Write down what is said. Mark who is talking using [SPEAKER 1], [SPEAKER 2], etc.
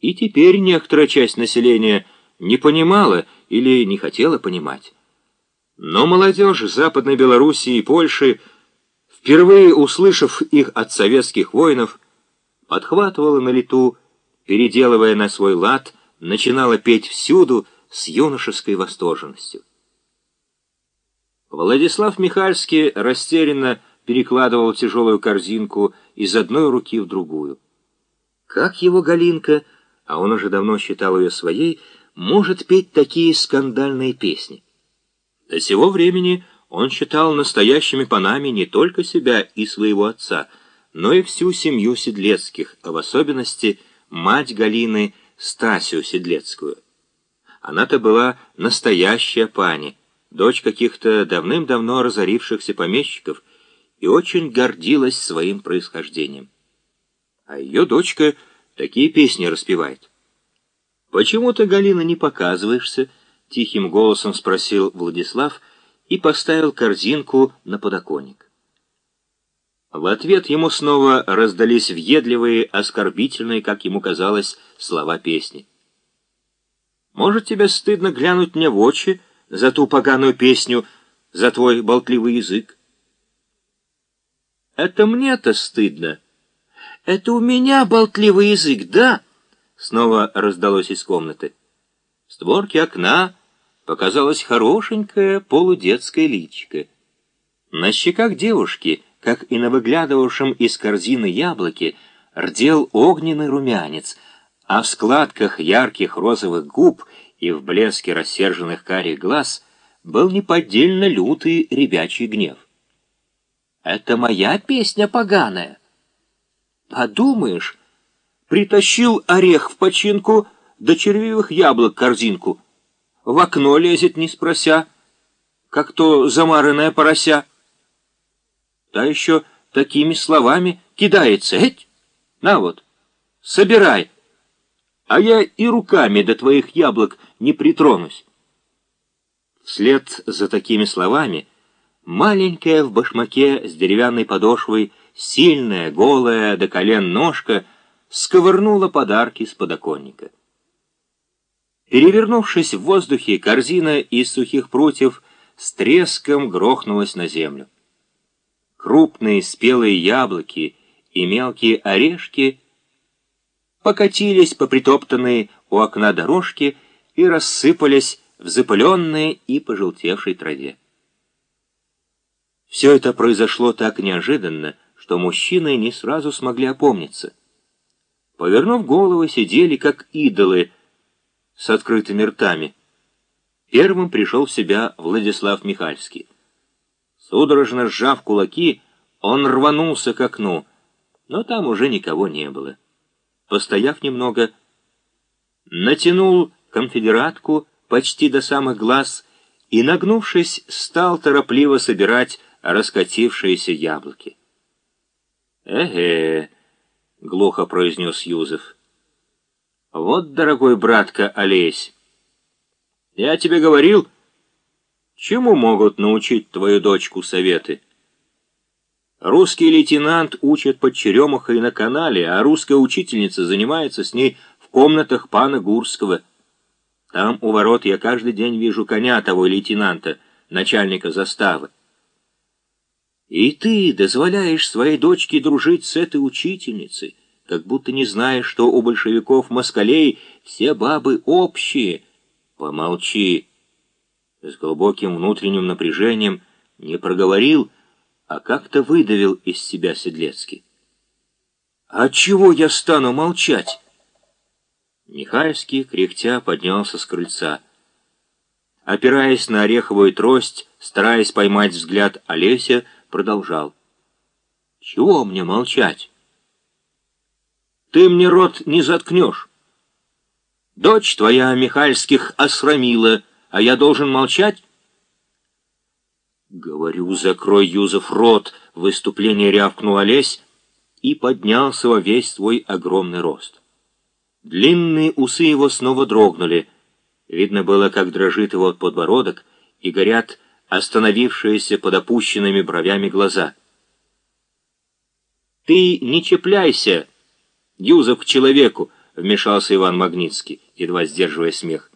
[SPEAKER 1] И теперь некоторая часть населения не понимала или не хотела понимать. Но молодежь Западной Белоруссии и Польши, впервые услышав их от советских воинов, подхватывала на лету, переделывая на свой лад, начинала петь всюду с юношеской восторженностью. Владислав Михальский растерянно перекладывал тяжелую корзинку из одной руки в другую. Как его Галинка, а он уже давно считал ее своей, может петь такие скандальные песни? До сего времени он считал настоящими панами не только себя и своего отца, но и всю семью Седлецких, а в особенности мать Галины Стасию Седлецкую. Она-то была настоящая пани, дочь каких-то давным-давно разорившихся помещиков, и очень гордилась своим происхождением. А ее дочка такие песни распевает. «Почему ты, Галина, не показываешься?» — тихим голосом спросил Владислав и поставил корзинку на подоконник. В ответ ему снова раздались въедливые, оскорбительные, как ему казалось, слова песни. «Может, тебе стыдно глянуть мне в очи за ту поганую песню, за твой болтливый язык?» «Это мне-то стыдно. Это у меня болтливый язык, да?» Снова раздалось из комнаты. В створке окна показалась хорошенькая полудетская личика. На щеках девушки, как и на выглядывавшем из корзины яблоке, рдел огненный румянец, а в складках ярких розовых губ и в блеске рассерженных карих глаз был неподдельно лютый ребячий гнев. «Это моя песня поганая!» «Подумаешь, притащил орех в починку, до червивых яблок корзинку» в окно лезет, не спрося, как то замаранная порося. Та еще такими словами кидается. Эть, на вот, собирай, а я и руками до твоих яблок не притронусь. Вслед за такими словами маленькая в башмаке с деревянной подошвой, сильная, голая до колен ножка сковырнула подарки с подоконника. Перевернувшись в воздухе, корзина из сухих прутьев с треском грохнулась на землю. Крупные спелые яблоки и мелкие орешки покатились по притоптанной у окна дорожке и рассыпались в запыленной и пожелтевшей траве. Все это произошло так неожиданно, что мужчины не сразу смогли опомниться. Повернув головы, сидели как идолы, с открытыми ртами. Первым пришел в себя Владислав Михальский. Судорожно сжав кулаки, он рванулся к окну, но там уже никого не было. Постояв немного, натянул конфедератку почти до самых глаз и, нагнувшись, стал торопливо собирать раскатившиеся яблоки. «Эге», — глухо произнес Юзеф, — вот, дорогой братка Олесь, я тебе говорил, чему могут научить твою дочку советы? Русский лейтенант учит под черемухой на канале, а русская учительница занимается с ней в комнатах пана Гурского. Там у ворот я каждый день вижу коня того лейтенанта, начальника заставы. И ты дозволяешь своей дочке дружить с этой учительницей, как будто не зная, что у большевиков-москалей все бабы общие. Помолчи. С глубоким внутренним напряжением не проговорил, а как-то выдавил из себя Седлецкий. «А чего я стану молчать?» Михайловский, кряхтя, поднялся с крыльца. Опираясь на ореховую трость, стараясь поймать взгляд Олеся, продолжал. «Чего мне молчать?» ты мне рот не заткнешь. Дочь твоя Михальских осрамила, а я должен молчать? Говорю, закрой, Юзеф, рот, выступление рявкнул Олесь и поднялся во весь свой огромный рост. Длинные усы его снова дрогнули. Видно было, как дрожит его подбородок, и горят остановившиеся под опущенными бровями глаза. «Ты не чепляйся!» Юзов к человеку, вмешался Иван Магнитский, едва сдерживая смех.